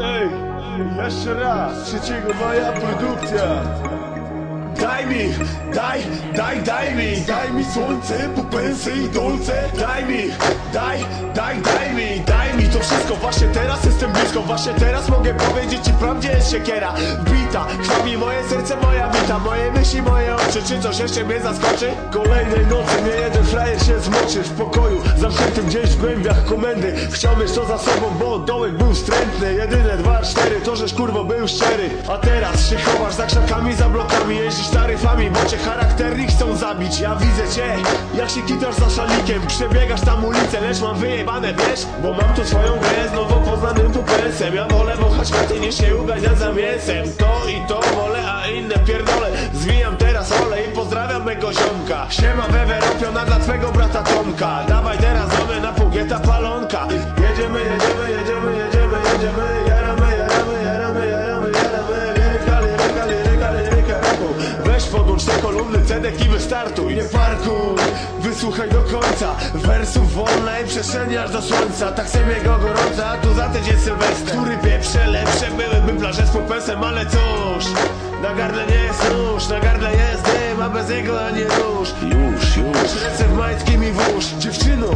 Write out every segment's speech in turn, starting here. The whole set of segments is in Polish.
Ej, ej, jeszcze raz, 3 maja produkcja. Daj mi, daj, daj, daj mi Daj mi słońce, popęsy i dolce. Daj mi, daj, daj, daj mi Daj mi to wszystko, właśnie teraz jestem blisko. Właśnie teraz mogę powiedzieć ci prawdzie jest siekiera. Bita, krwawi moje serce, moja wita. Moje myśli, moje oczy, czy coś jeszcze mnie zaskoczy? Kolejnej nocy mnie jeden frajer się zmoczy W pokoju, zamkniętym gdzieś w głębiach komendy. Chciał mieć to za sobą, bo dołek był wstrętny. Jedyne dwa, cztery, to żeś kurwo był szczery. A teraz się chowasz za krzakami, za blokami Jeździsz taryfami, bo cię charakterni chcą zabić. Ja widzę cię, jak się kitasz za szalikiem. Przebiegasz tam ulicę, lecz mam wyjebane, wiesz? Bo mam tu swoją grę z nowo poznanym tu pensem Ja wolę wąchać kwiaty niż się uganiać za mięsem To i to wolę, a inne pierdolę. Zwijam teraz olej i pozdrawiam mego ziomka. Siema wewe ropiona dla twego brata Tomka kolumny, cedek i wystartuj. Nie parkuj, wysłuchaj do końca. Wersów wolnej przestrzeni aż do słońca. Tak sem jego gorąca, tu za tydzień Sylwester Który pieprze lepsze byłyby plaże z popesem Ale cóż, na gardle nie jest nóż Na gardle jest dym, a bez niego ani róż Już, już. Ręce w majtki mi włóż. Dziewczyno,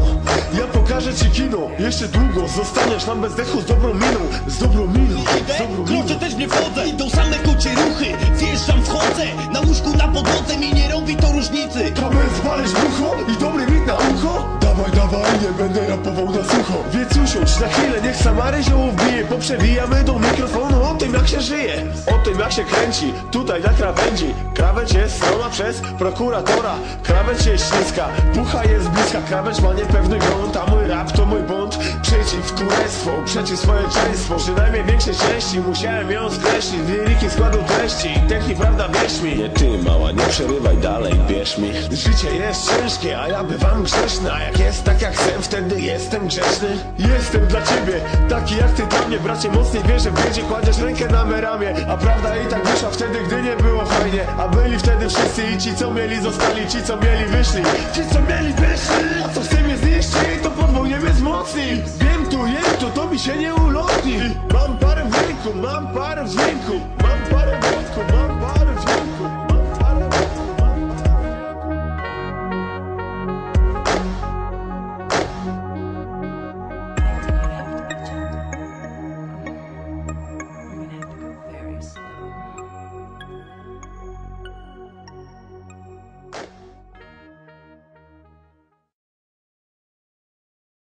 pokażę ci kino. Jeszcze długo zostaniesz tam bez dechu z dobrą miną Z dobrą miną, z dobrą miną. Kroczę też nie wchodzę, idą same kocie ruchy. Zjeżdżam, wchodzę, na łóżku na podłodze Mi nie robi to różnicy. Kamer zwalisz w ucho i dobry mit na ucho? Dawaj, dawaj, nie będę rapował na sucho. Więc usiądź na chwilę, niech Samary ziołów bije. Poprzewijamy do mikrofonu o tym jak się żyje. O tym jak się kręci, tutaj na krawędzi. Krawędź jest strona przez prokuratora. Krawędź jest śliska, pucha jest bliska. Krawędź ma niepewny grunt, a mój rap to mój bunt Przeciw kurestwu, przeciw społeczeństwu Przynajmniej większej części musiałem ją skreślić. Liryki składu treści, technik prawda wierz mi. Nie ty mała, nie przerywaj dalej, bierz mi. Życie jest ciężkie, a ja bywam grzeszny. A jak jest tak jak chcę, wtedy jestem grzeszny. Jestem dla ciebie, taki jak ty dla mnie Bracie, mocniej wierzę w biedzie, kładziesz rękę na me ramię A prawda i tak wyszła wtedy, gdy nie było fajnie. A byli wtedy wszyscy i ci co mieli zostali. Ci co mieli wyszli, ci co mieli wyszli. A co chce mnie zniszczyć, to podwójnie mnie wzmocni Tu, to mi się nie ulotni Mam parę w ręku, mam parę w ręku